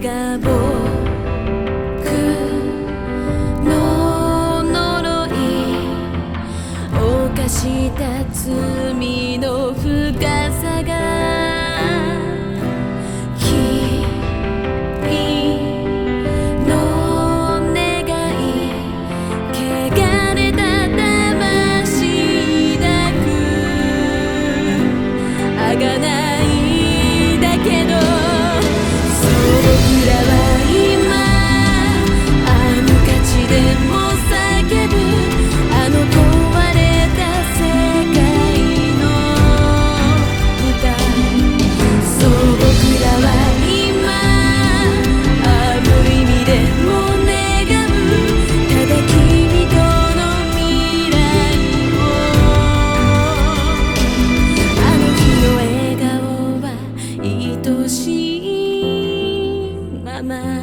が僕の呪い犯した罪の深い慢慢